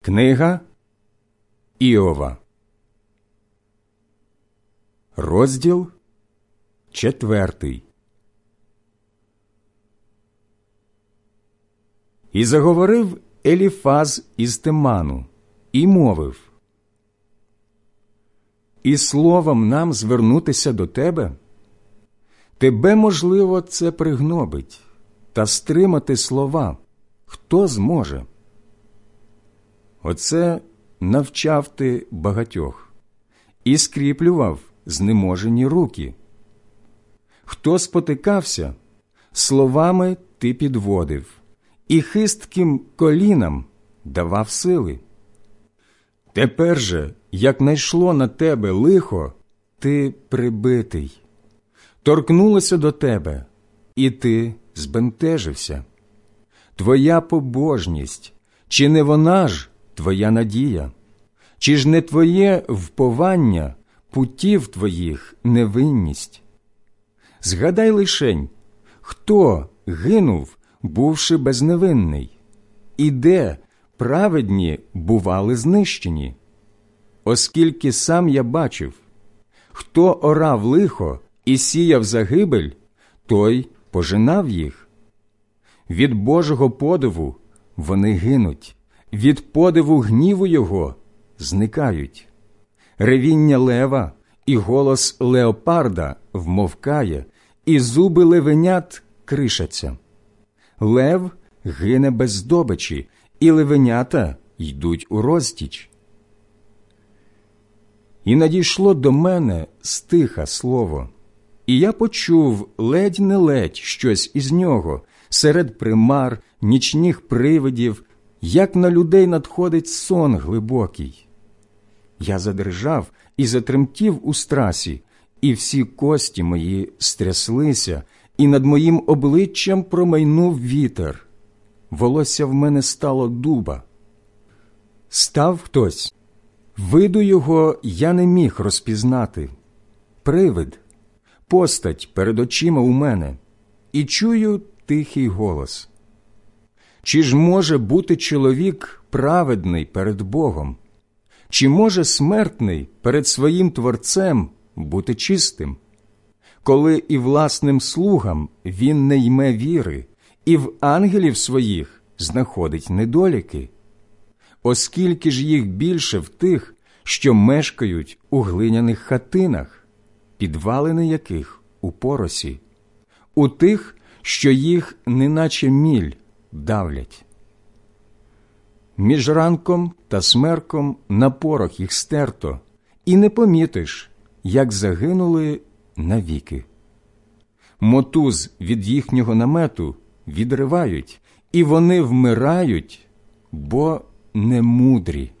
Книга Іова, розділ четвертий. І заговорив Еліфаз із Теману і мовив І словом нам звернутися до тебе? Тебе, можливо, це пригнобить, та стримати слова хто зможе? Оце навчав ти багатьох і скріплював знеможені руки. Хто спотикався, словами ти підводив, і хистким колінам давав сили. Тепер же, як найшло на тебе лихо, ти прибитий, торкнулося до тебе, і ти збентежився. Твоя побожність, чи не вона ж твоя надія? Чи ж не твоє вповання путів твоїх невинність? Згадай лишень, хто гинув, бувши безневинний, і де праведні бували знищені? Оскільки сам я бачив, хто орав лихо і сіяв загибель, той пожинав їх. Від Божого подиву вони гинуть, від подиву гніву його зникають. Ревіння лева і голос леопарда вмовкає, і зуби левенят кришаться. Лев гине без здобичі, і левенята йдуть у розтіч. І надійшло до мене стиха слово, і я почув ледь не ледь щось із нього серед примар, нічних привидів, як на людей надходить сон глибокий. Я задрижав і затремтів у страсі, і всі кості мої стряслися, і над моїм обличчям промайнув вітер. Волосся в мене стало дуба. Став хтось. Виду його я не міг розпізнати. Привид, постать перед очима у мене, і чую тихий голос. Чи ж може бути чоловік праведний перед Богом? Чи може смертний перед своїм Творцем бути чистим? Коли і власним слугам він не йме віри, і в ангелів своїх знаходить недоліки, оскільки ж їх більше в тих, що мешкають у глиняних хатинах, підвалини яких у поросі, у тих, що їх, неначе міль, давлять. Між ранком та смерком на порох їх стерто, і не помітиш, як загинули навіки. Мотуз від їхнього намету відривають, і вони вмирають, бо не мудрі.